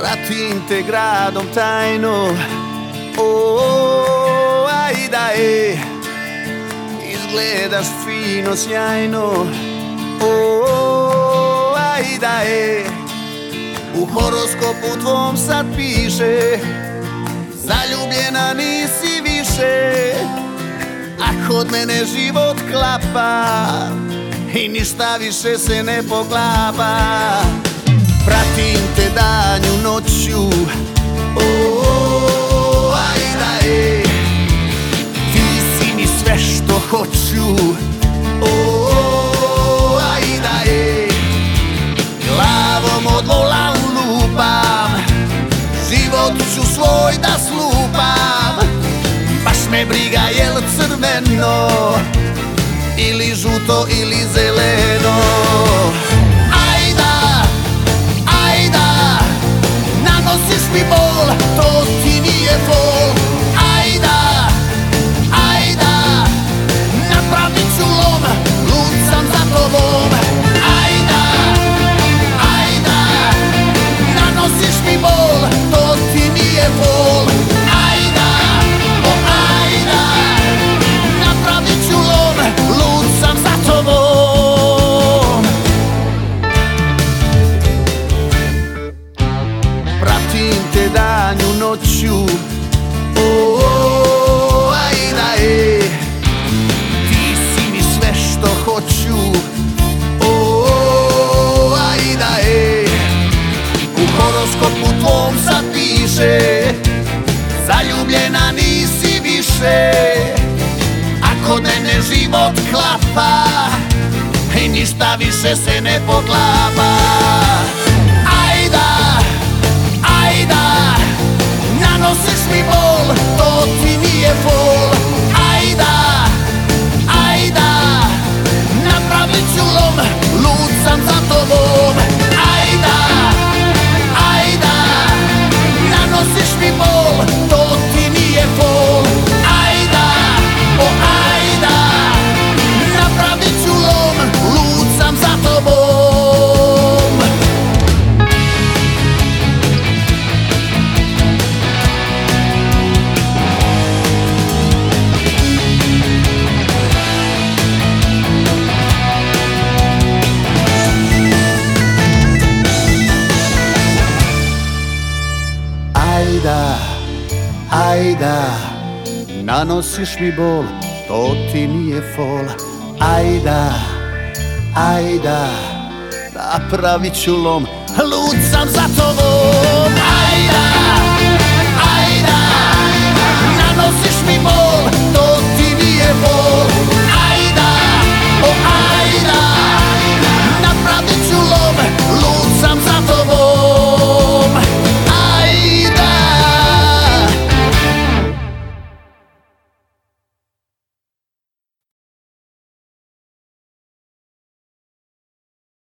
Pratim te gradom tajno. O, ajda je. Izgledaš fino, sjajno. O, ajda je. U horoskopu tvom sad piše Zaljubljena nisi više. A kod mene život klapa I ništa više se ne poklapa. Pratim te hoću. O, ajda je Glavom od vola ulupam Život ću svoj da slupam. Baš me briga jel crveno Ili žuto ili zeleno noću. O, ajda je Ti si mi sve što hoću. O, ajda je U horoskopu tvom sad piše Zaljubljena nisi više. Ako mene život klapa I ništa više se ne poklapa ajda Nanosiš mi bol, to ti nije fol. Ajda, ajda Napravit ću lom, lud sam za tobom